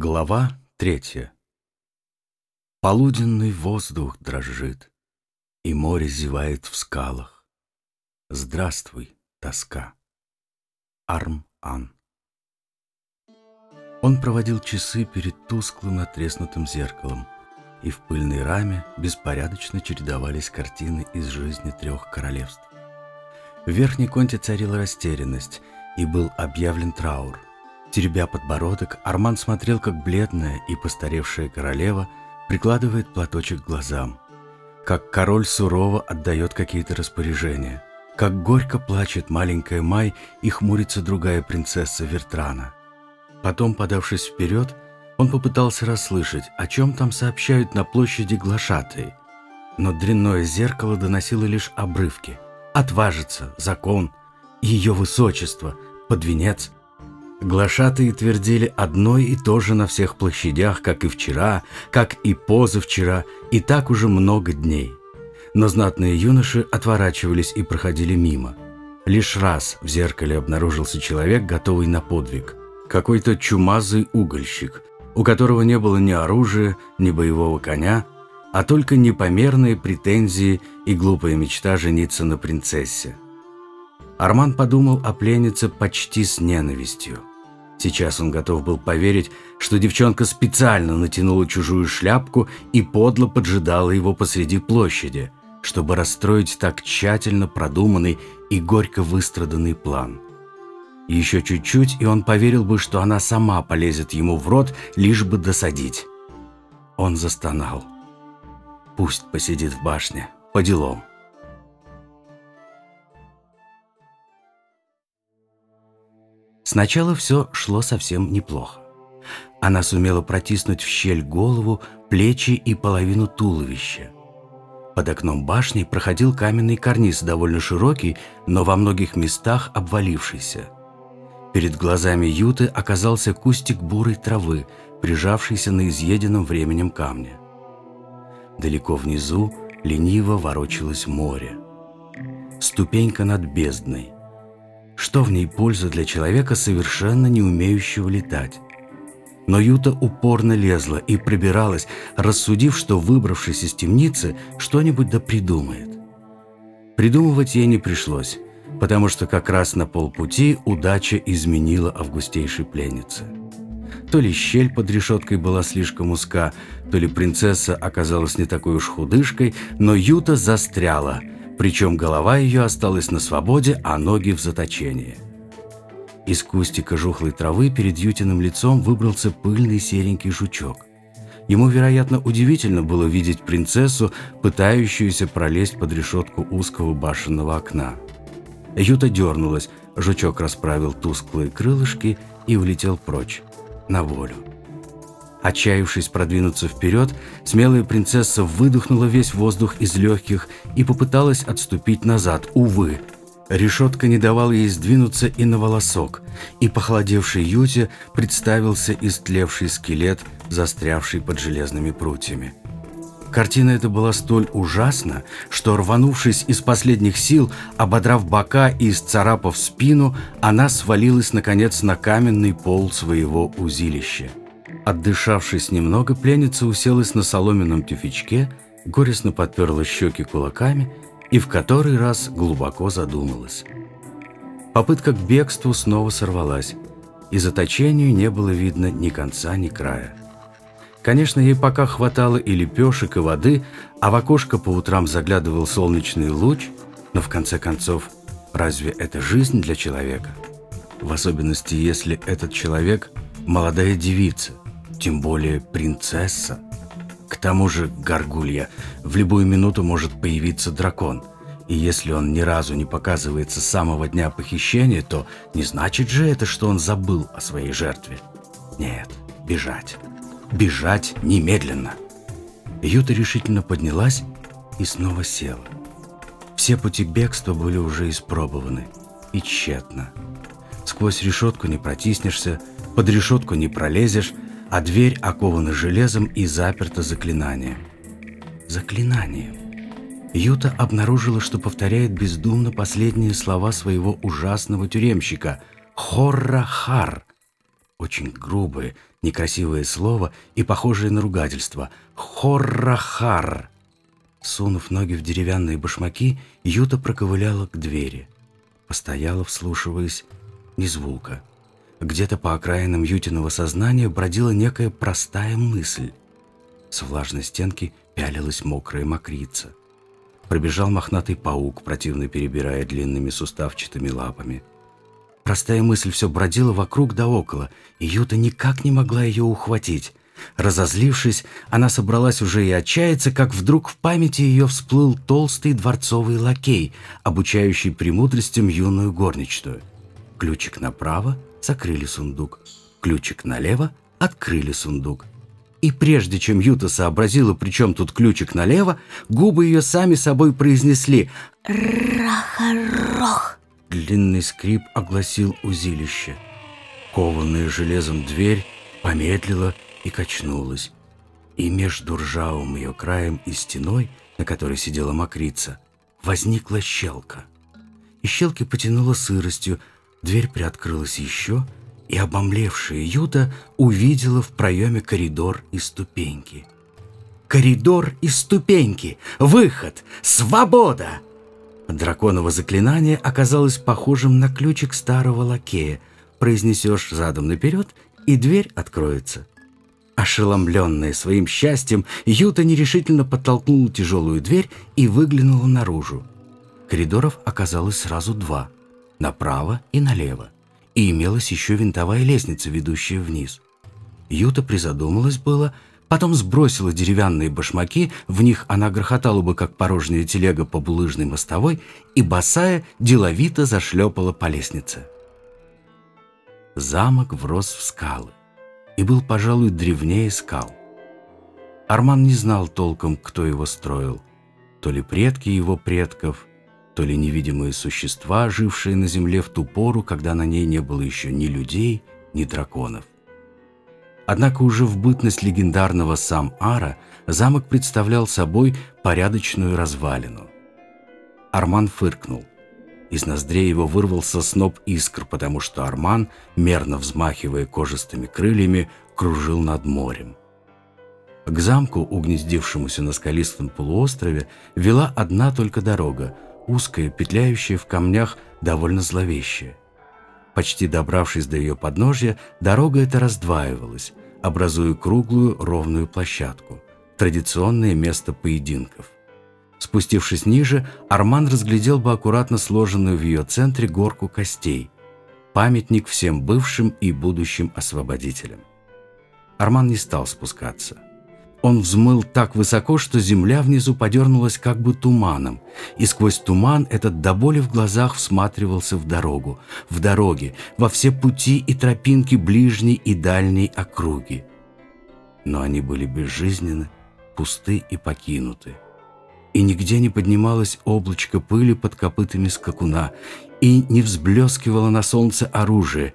Глава третья. Полуденный воздух дрожит, И море зевает в скалах. Здравствуй, тоска. Арм-Ан. Он проводил часы перед тусклым натреснутым зеркалом, и в пыльной раме беспорядочно чередовались картины из жизни трех королевств. В верхней конте царила растерянность, и был объявлен траур – Теребя подбородок, Арман смотрел, как бледная и постаревшая королева прикладывает платочек к глазам, как король сурово отдает какие-то распоряжения, как горько плачет маленькая Май и хмурится другая принцесса Вертрана. Потом, подавшись вперед, он попытался расслышать, о чем там сообщают на площади глашатые, но дрянное зеркало доносило лишь обрывки. «Отважится, закон, ее высочество, под венец», Глашатые твердили одно и то же на всех площадях, как и вчера, как и позавчера, и так уже много дней. Но знатные юноши отворачивались и проходили мимо. Лишь раз в зеркале обнаружился человек, готовый на подвиг. Какой-то чумазый угольщик, у которого не было ни оружия, ни боевого коня, а только непомерные претензии и глупая мечта жениться на принцессе. Арман подумал о пленнице почти с ненавистью. Сейчас он готов был поверить, что девчонка специально натянула чужую шляпку и подло поджидала его посреди площади, чтобы расстроить так тщательно продуманный и горько выстраданный план. Еще чуть-чуть, и он поверил бы, что она сама полезет ему в рот, лишь бы досадить. Он застонал. Пусть посидит в башне, по делам. Сначала все шло совсем неплохо. Она сумела протиснуть в щель голову, плечи и половину туловища. Под окном башни проходил каменный карниз, довольно широкий, но во многих местах обвалившийся. Перед глазами Юты оказался кустик бурой травы, прижавшийся на изъеденном временем камне. Далеко внизу лениво ворочалось море. Ступенька над бездной. Что в ней польза для человека, совершенно не умеющего летать? Но Юта упорно лезла и пробиралась, рассудив, что, выбравшись из темницы, что-нибудь да придумает. Придумывать ей не пришлось, потому что как раз на полпути удача изменила августейшей пленнице. То ли щель под решеткой была слишком узка, то ли принцесса оказалась не такой уж худышкой, но Юта застряла – причем голова ее осталась на свободе, а ноги в заточении. Из кустика жухлой травы перед Ютиным лицом выбрался пыльный серенький жучок. Ему, вероятно, удивительно было видеть принцессу, пытающуюся пролезть под решетку узкого башенного окна. Юта дернулась, жучок расправил тусклые крылышки и улетел прочь, на волю. Отчаявшись продвинуться вперед, смелая принцесса выдохнула весь воздух из легких и попыталась отступить назад. Увы, решетка не давала ей сдвинуться и на волосок, и похолодевшей Юте представился истлевший скелет, застрявший под железными прутьями. Картина эта была столь ужасна, что, рванувшись из последних сил, ободрав бока и исцарапав спину, она свалилась, наконец, на каменный пол своего узилища. Отдышавшись немного, пленница уселась на соломенном тюфячке, горестно подперла щеки кулаками и в который раз глубоко задумалась. Попытка к бегству снова сорвалась, и заточению не было видно ни конца, ни края. Конечно, ей пока хватало и лепешек, и воды, а в окошко по утрам заглядывал солнечный луч, но в конце концов, разве это жизнь для человека? В особенности, если этот человек – молодая девица – тем более принцесса. К тому же, горгулья, в любую минуту может появиться дракон. И если он ни разу не показывается с самого дня похищения, то не значит же это, что он забыл о своей жертве. Нет, бежать. Бежать немедленно. Юта решительно поднялась и снова села. Все пути бегства были уже испробованы. И тщетно. Сквозь решетку не протиснешься, под решетку не пролезешь, а дверь окована железом и заперта заклинанием. Заклинанием. Юта обнаружила, что повторяет бездумно последние слова своего ужасного тюремщика «Хорра-хар». очень грубое, некрасивое слово и похожее на ругательство «хоррахар». Сунув ноги в деревянные башмаки, Юта проковыляла к двери. Постояла, вслушиваясь, ни звука. Где-то по окраинам Ютиного сознания бродила некая простая мысль. С влажной стенки пялилась мокрая мокрица. Пробежал мохнатый паук, противно перебирая длинными суставчатыми лапами. Простая мысль все бродила вокруг да около, и Юта никак не могла ее ухватить. Разозлившись, она собралась уже и отчаяться, как вдруг в памяти ее всплыл толстый дворцовый лакей, обучающий премудростям юную горничную. Ключик направо — закрыли сундук, ключик налево — открыли сундук. И прежде чем Юта сообразила, при чем тут ключик налево, губы ее сами собой произнесли «Рахарох». Длинный скрип огласил узилище. Кованная железом дверь помедлила и качнулась. И между ржавым ее краем и стеной, на которой сидела мокрица, возникла щелка. И щелки потянуло сыростью, дверь приоткрылась еще, и обомлевшая Юта увидела в проеме коридор и ступеньки. Коридор и ступеньки! Выход! Свобода! Драконово заклинание оказалось похожим на ключик старого лакея. Произнесешь задом наперед, и дверь откроется. Ошеломленная своим счастьем, Юта нерешительно подтолкнула тяжелую дверь и выглянула наружу. Коридоров оказалось сразу два – направо и налево. И имелась еще винтовая лестница, ведущая вниз. Юта призадумалась было – Потом сбросила деревянные башмаки, в них она грохотала бы, как порожняя телега по булыжной мостовой, и босая деловито зашлепала по лестнице. Замок врос в скалы и был, пожалуй, древнее скал. Арман не знал толком, кто его строил. То ли предки его предков, то ли невидимые существа, жившие на земле в ту пору, когда на ней не было еще ни людей, ни драконов. Однако уже в бытность легендарного Сам-Ара замок представлял собой порядочную развалину. Арман фыркнул. Из ноздрей его вырвался сноп искр, потому что Арман, мерно взмахивая кожистыми крыльями, кружил над морем. К замку, угнездившемуся на скалистом полуострове, вела одна только дорога, узкая, петляющая в камнях, довольно зловещая. Почти добравшись до ее подножья, дорога эта раздваивалась, образуя круглую ровную площадку, традиционное место поединков. Спустившись ниже, Арман разглядел бы аккуратно сложенную в ее центре горку костей, памятник всем бывшим и будущим освободителям. Арман не стал спускаться. Он взмыл так высоко, что земля внизу подернулась как бы туманом, и сквозь туман этот до боли в глазах всматривался в дорогу, в дороге, во все пути и тропинки ближней и дальней округи. Но они были безжизненны, пусты и покинуты. И нигде не поднималось облачко пыли под копытами скакуна, и не взблескивало на солнце оружие,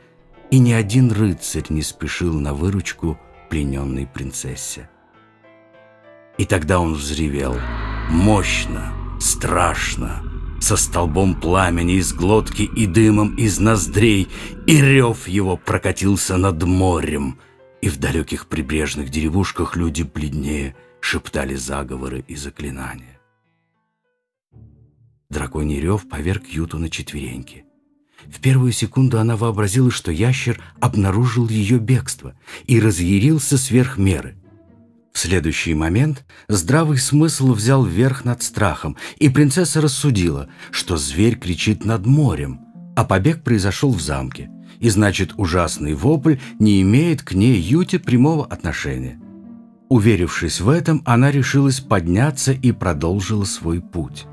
и ни один рыцарь не спешил на выручку плененной принцессе. И тогда он взревел. Мощно, страшно, со столбом пламени из глотки и дымом из ноздрей, и рев его прокатился над морем, и в далеких прибрежных деревушках люди бледнее шептали заговоры и заклинания. Драконий рев поверг Юту на четвереньки. В первую секунду она вообразила, что ящер обнаружил ее бегство и разъярился сверх меры – в следующий момент здравый смысл взял верх над страхом, и принцесса рассудила, что зверь кричит над морем, а побег произошел в замке, и значит ужасный вопль не имеет к ней Юте прямого отношения. Уверившись в этом, она решилась подняться и продолжила свой путь.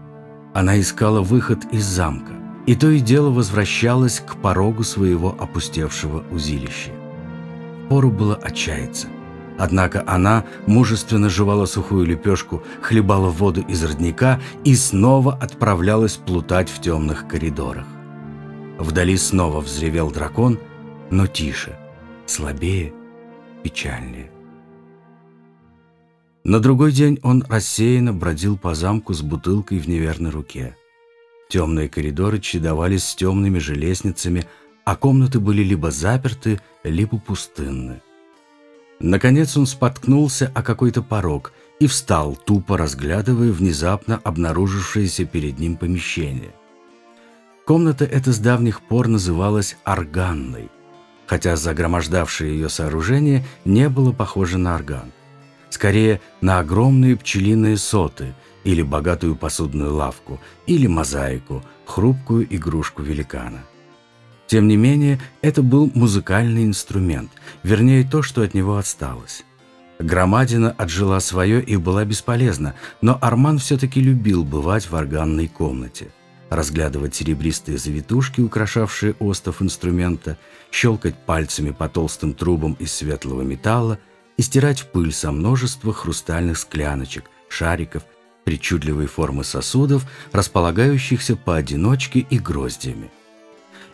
Она искала выход из замка, и то и дело возвращалась к порогу своего опустевшего узилища. Пору было отчаяться – Однако она мужественно жевала сухую лепешку, хлебала воду из родника и снова отправлялась плутать в темных коридорах. Вдали снова взревел дракон, но тише, слабее, печальнее. На другой день он рассеянно бродил по замку с бутылкой в неверной руке. Темные коридоры чередовались с темными же лестницами, а комнаты были либо заперты, либо пустынны. Наконец он споткнулся о какой-то порог и встал, тупо разглядывая внезапно обнаружившееся перед ним помещение. Комната эта с давних пор называлась «органной», хотя загромождавшее ее сооружение не было похоже на орган. Скорее, на огромные пчелиные соты или богатую посудную лавку, или мозаику, хрупкую игрушку великана. Тем не менее, это был музыкальный инструмент, вернее то, что от него осталось. Громадина отжила свое и была бесполезна, но Арман все-таки любил бывать в органной комнате, разглядывать серебристые завитушки, украшавшие остов инструмента, щелкать пальцами по толстым трубам из светлого металла и стирать пыль со множества хрустальных скляночек, шариков, причудливой формы сосудов, располагающихся поодиночке и гроздями.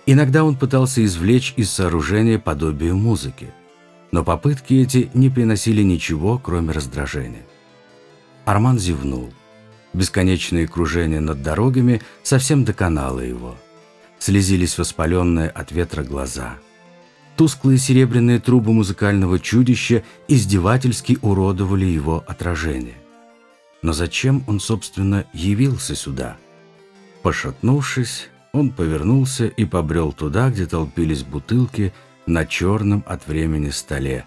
Иногда он пытался извлечь из сооружения подобие музыки, но попытки эти не приносили ничего, кроме раздражения. Арман зевнул. Бесконечное кружение над дорогами совсем доконало его. Слезились воспаленные от ветра глаза. Тусклые серебряные трубы музыкального чудища издевательски уродовали его отражение. Но зачем он, собственно, явился сюда? Пошатнувшись, он повернулся и побрел туда, где толпились бутылки на черном от времени столе,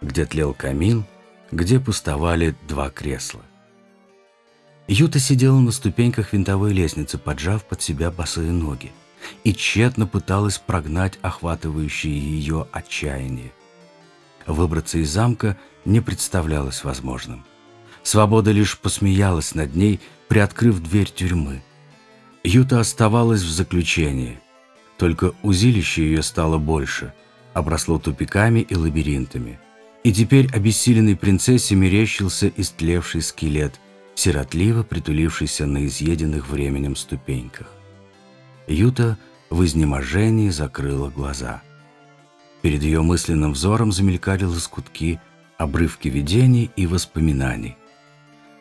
где тлел камин, где пустовали два кресла. Юта сидела на ступеньках винтовой лестницы, поджав под себя босые ноги, и тщетно пыталась прогнать охватывающее ее отчаяние. Выбраться из замка не представлялось возможным. Свобода лишь посмеялась над ней, приоткрыв дверь тюрьмы – Юта оставалась в заключении. Только узилище ее стало больше, обросло тупиками и лабиринтами. И теперь обессиленной принцессе мерещился истлевший скелет, сиротливо притулившийся на изъеденных временем ступеньках. Юта в изнеможении закрыла глаза. Перед ее мысленным взором замелькали лоскутки, обрывки видений и воспоминаний.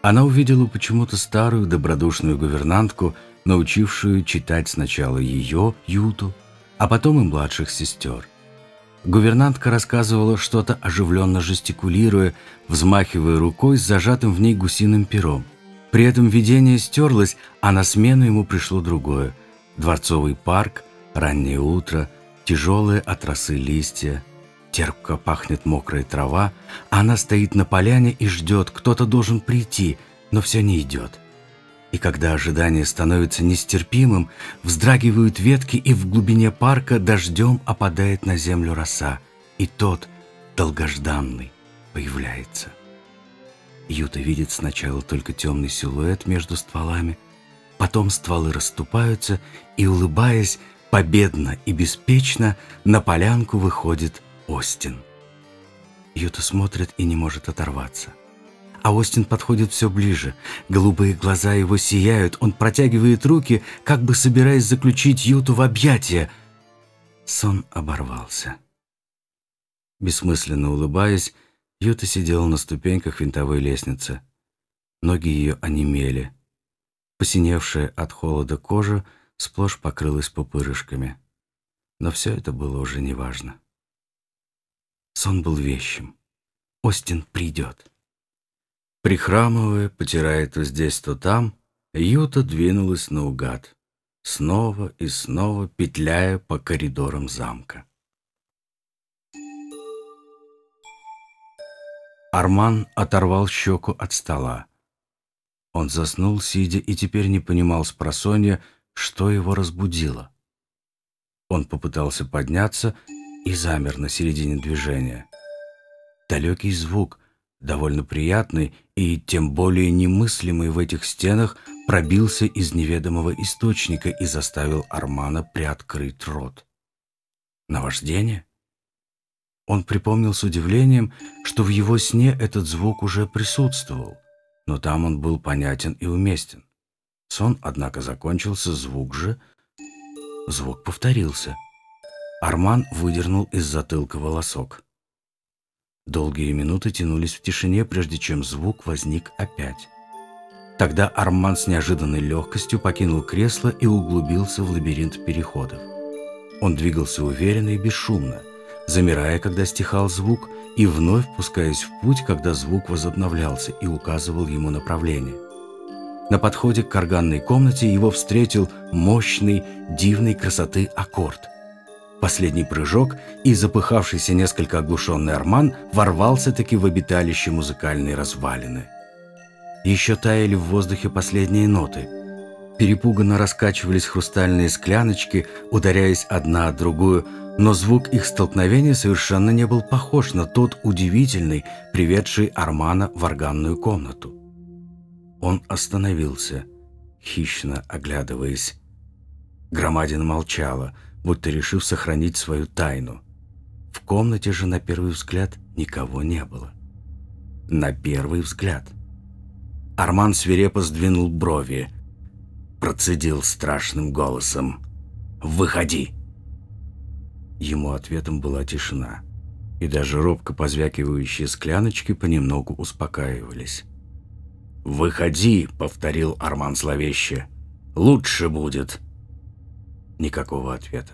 Она увидела почему-то старую добродушную гувернантку – научившую читать сначала ее, Юту, а потом и младших сестер. Гувернантка рассказывала что-то оживленно жестикулируя, взмахивая рукой с зажатым в ней гусиным пером. При этом видение стерлось, а на смену ему пришло другое. Дворцовый парк, раннее утро, тяжелые от росы листья, терпко пахнет мокрая трава, а она стоит на поляне и ждет, кто-то должен прийти, но все не идет. И когда ожидание становится нестерпимым, вздрагивают ветки, и в глубине парка дождем опадает на землю роса, и тот, долгожданный, появляется. Юта видит сначала только темный силуэт между стволами, потом стволы расступаются, и, улыбаясь, победно и беспечно, на полянку выходит Остин. Юта смотрит и не может оторваться. А Остин подходит все ближе. Голубые глаза его сияют. Он протягивает руки, как бы собираясь заключить Юту в объятия. Сон оборвался. Бессмысленно улыбаясь, Юта сидела на ступеньках винтовой лестницы. Ноги ее онемели. Посиневшая от холода кожа сплошь покрылась пупырышками. Но все это было уже неважно. Сон был вещим. Остин придет. Прихрамывая, потирая то здесь, то там, Юта двинулась наугад, снова и снова петляя по коридорам замка. Арман оторвал щеку от стола. Он заснул, сидя, и теперь не понимал с просонья, что его разбудило. Он попытался подняться и замер на середине движения. Далекий звук, довольно приятный и тем более немыслимый в этих стенах, пробился из неведомого источника и заставил Армана приоткрыть рот. Наваждение? Он припомнил с удивлением, что в его сне этот звук уже присутствовал, но там он был понятен и уместен. Сон, однако, закончился, звук же... Звук повторился. Арман выдернул из затылка волосок. Долгие минуты тянулись в тишине, прежде чем звук возник опять. Тогда Арман с неожиданной легкостью покинул кресло и углубился в лабиринт переходов. Он двигался уверенно и бесшумно, замирая, когда стихал звук, и вновь пускаясь в путь, когда звук возобновлялся и указывал ему направление. На подходе к органной комнате его встретил мощный, дивной красоты аккорд. Последний прыжок, и запыхавшийся несколько оглушенный Арман ворвался-таки в обиталище музыкальной развалины. Еще таяли в воздухе последние ноты. Перепуганно раскачивались хрустальные скляночки, ударяясь одна от другую, но звук их столкновения совершенно не был похож на тот удивительный, приведший Армана в органную комнату. Он остановился, хищно оглядываясь. Громадина молчала, будто решив сохранить свою тайну. В комнате же на первый взгляд никого не было. На первый взгляд. Арман свирепо сдвинул брови, процедил страшным голосом «Выходи!». Ему ответом была тишина, и даже робко позвякивающие скляночки понемногу успокаивались. «Выходи!» — повторил Арман зловеще. «Лучше будет!» Никакого ответа.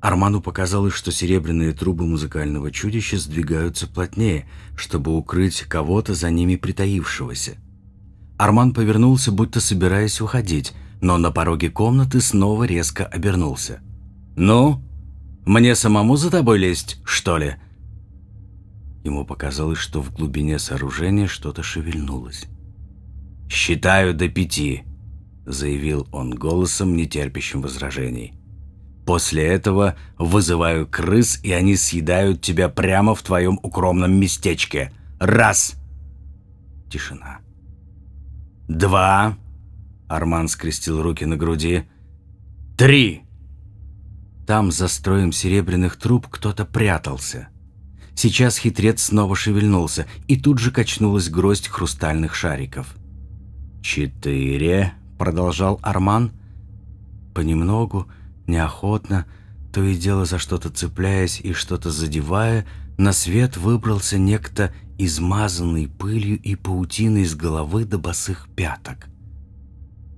Арману показалось, что серебряные трубы музыкального чудища сдвигаются плотнее, чтобы укрыть кого-то за ними притаившегося. Арман повернулся, будто собираясь уходить, но на пороге комнаты снова резко обернулся. «Ну, мне самому за тобой лезть, что ли?» Ему показалось, что в глубине сооружения что-то шевельнулось. «Считаю до пяти», — заявил он голосом, нетерпящим возражений. «После этого вызываю крыс, и они съедают тебя прямо в твоем укромном местечке. Раз!» Тишина. «Два!» — Арман скрестил руки на груди. «Три!» Там, за строем серебряных труб, кто-то прятался. Сейчас хитрец снова шевельнулся, и тут же качнулась гроздь хрустальных шариков. «Четыре», — продолжал Арман. Понемногу, неохотно, то и дело за что-то цепляясь и что-то задевая, на свет выбрался некто, измазанный пылью и паутиной с головы до босых пяток.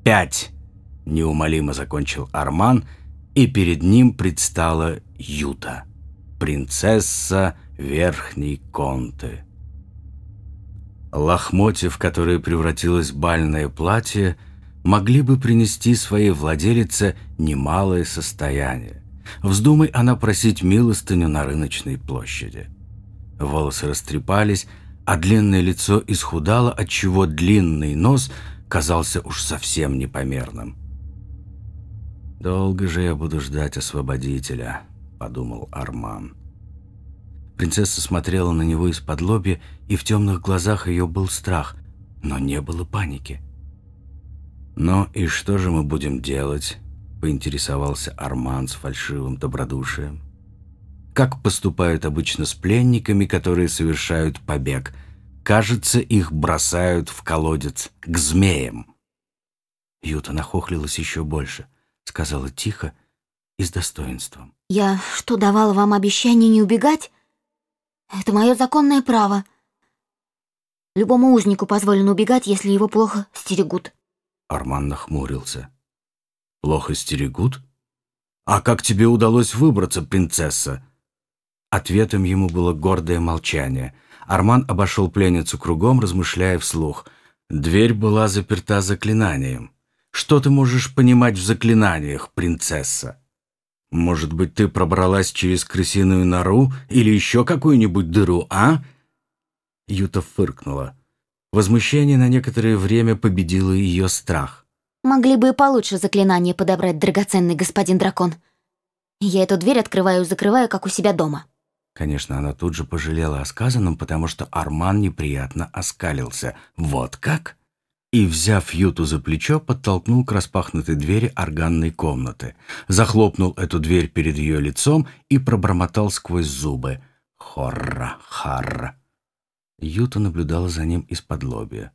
«Пять!» — неумолимо закончил Арман, и перед ним предстала Юта, принцесса Верхней Конты. Лохмотья, в которые превратилось бальное платье, могли бы принести своей владелице немалое состояние. Вздумай она просить милостыню на рыночной площади. Волосы растрепались, а длинное лицо исхудало, отчего длинный нос казался уж совсем непомерным. «Долго же я буду ждать освободителя», — подумал Арман. Принцесса смотрела на него из-под лоби, и в темных глазах ее был страх, но не было паники. «Ну и что же мы будем делать?» — поинтересовался Арман с фальшивым добродушием. «Как поступают обычно с пленниками, которые совершают побег? Кажется, их бросают в колодец к змеям». Юта нахохлилась еще больше, сказала тихо и с достоинством. «Я что, давала вам обещание не убегать?» Это мое законное право. Любому узнику позволено убегать, если его плохо стерегут. Арман нахмурился. Плохо стерегут? А как тебе удалось выбраться, принцесса? Ответом ему было гордое молчание. Арман обошел пленницу кругом, размышляя вслух. Дверь была заперта заклинанием. Что ты можешь понимать в заклинаниях, принцесса? Может быть, ты пробралась через крысиную нору или еще какую-нибудь дыру, а?» Юта фыркнула. Возмущение на некоторое время победило ее страх. «Могли бы и получше заклинание подобрать, драгоценный господин дракон. Я эту дверь открываю и закрываю, как у себя дома». Конечно, она тут же пожалела о сказанном, потому что Арман неприятно оскалился. «Вот как?» и, взяв Юту за плечо, подтолкнул к распахнутой двери органной комнаты, захлопнул эту дверь перед ее лицом и пробормотал сквозь зубы «Хорра, харра». Юта наблюдала за ним из-под лобья.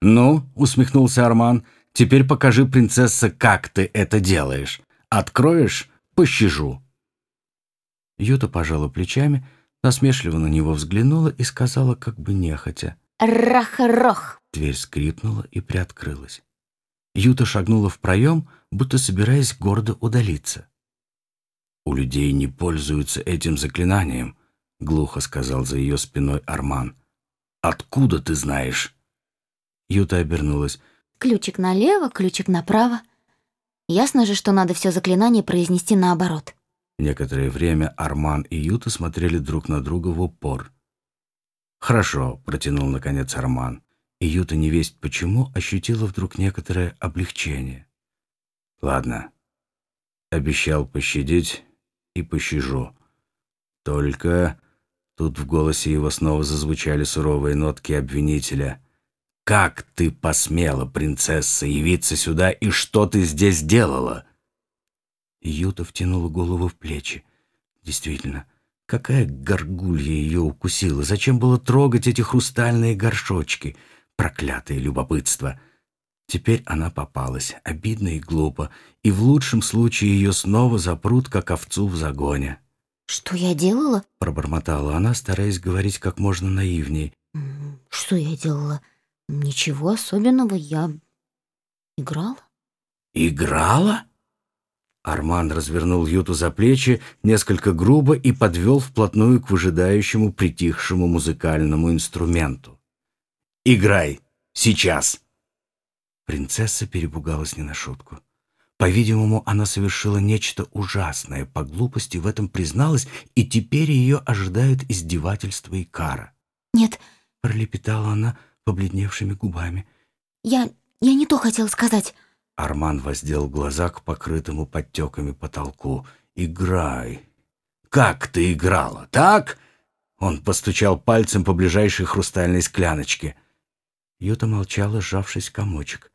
«Ну», — усмехнулся Арман, — «теперь покажи, принцесса, как ты это делаешь. Откроешь — пощажу». Юта пожала плечами, насмешливо на него взглянула и сказала, как бы нехотя. «Рах-рох!» Дверь скрипнула и приоткрылась. Юта шагнула в проем, будто собираясь гордо удалиться. «У людей не пользуются этим заклинанием», — глухо сказал за ее спиной Арман. «Откуда ты знаешь?» Юта обернулась. Ключик налево, ключик направо. Ясно же, что надо все заклинание произнести наоборот. Некоторое время Арман и Юта смотрели друг на друга в упор. «Хорошо», — протянул наконец Арман. И Юта невесть почему ощутила вдруг некоторое облегчение. «Ладно. Обещал пощадить и пощажу. Только...» Тут в голосе его снова зазвучали суровые нотки обвинителя. «Как ты посмела, принцесса, явиться сюда, и что ты здесь делала?» Юта втянула голову в плечи. Действительно, какая горгулья ее укусила? Зачем было трогать эти хрустальные горшочки? Проклятое любопытство! Теперь она попалась, обидно и глупо, и в лучшем случае ее снова запрут, как овцу в загоне. «Что я делала?» — пробормотала она, стараясь говорить как можно наивней. «Что я делала? Ничего особенного, я играла». «Играла?» Арман развернул Юту за плечи несколько грубо и подвел вплотную к выжидающему притихшему музыкальному инструменту. «Играй! Сейчас!» Принцесса перепугалась не на шутку. По-видимому, она совершила нечто ужасное, по глупости в этом призналась, и теперь ее ожидают издевательства и кара. «Нет», — пролепетала она побледневшими губами. «Я... я не то хотела сказать». Арман воздел глаза к покрытому подтеками потолку. «Играй!» «Как ты играла, так?» Он постучал пальцем по ближайшей хрустальной скляночке. Юта молчала, сжавшись в комочек.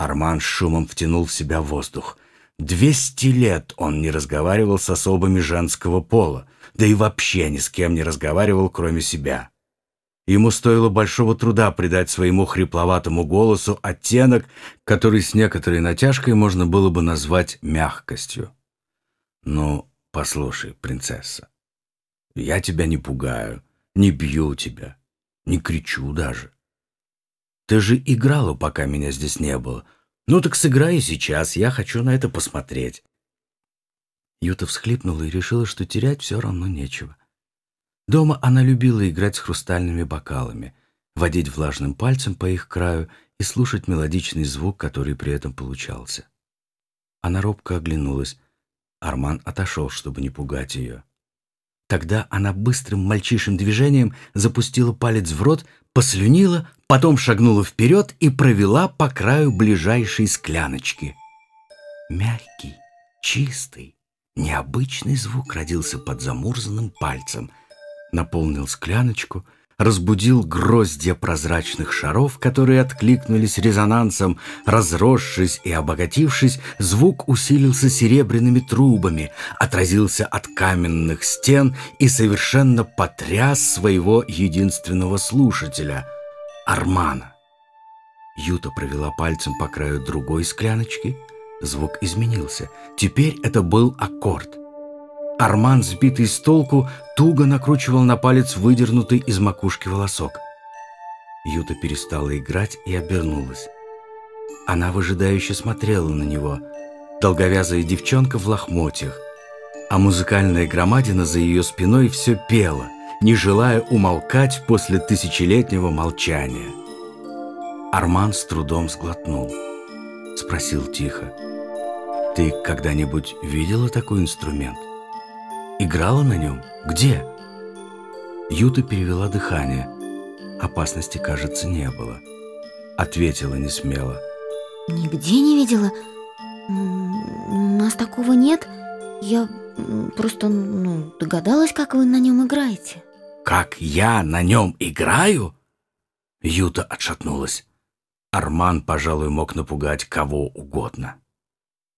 Арман шумом втянул в себя воздух. Двести лет он не разговаривал с особами женского пола, да и вообще ни с кем не разговаривал, кроме себя. Ему стоило большого труда придать своему хрипловатому голосу оттенок, который с некоторой натяжкой можно было бы назвать мягкостью. «Ну, послушай, принцесса, я тебя не пугаю, не бью тебя, не кричу даже. Ты же играла, пока меня здесь не было. Ну так сыграй сейчас, я хочу на это посмотреть». Юта всхлипнула и решила, что терять все равно нечего. Дома она любила играть с хрустальными бокалами, водить влажным пальцем по их краю и слушать мелодичный звук, который при этом получался. Она робко оглянулась. Арман отошел, чтобы не пугать ее. Тогда она быстрым мальчишим движением запустила палец в рот, послюнила, потом шагнула вперед и провела по краю ближайшей скляночки. Мягкий, чистый, необычный звук родился под замурзанным пальцем — наполнил скляночку, разбудил гроздья прозрачных шаров, которые откликнулись резонансом, разросшись и обогатившись, звук усилился серебряными трубами, отразился от каменных стен и совершенно потряс своего единственного слушателя — Армана. Юта провела пальцем по краю другой скляночки. Звук изменился. Теперь это был аккорд. Арман, сбитый с толку, туго накручивал на палец выдернутый из макушки волосок. Юта перестала играть и обернулась. Она выжидающе смотрела на него, долговязая девчонка в лохмотьях, а музыкальная громадина за ее спиной все пела, не желая умолкать после тысячелетнего молчания. Арман с трудом сглотнул. Спросил тихо. «Ты когда-нибудь видела такой инструмент?» Играла на нем? Где?» Юта перевела дыхание. Опасности, кажется, не было. Ответила не смело. «Нигде не видела. У нас такого нет. Я просто ну, догадалась, как вы на нем играете». «Как я на нем играю?» Юта отшатнулась. Арман, пожалуй, мог напугать кого угодно.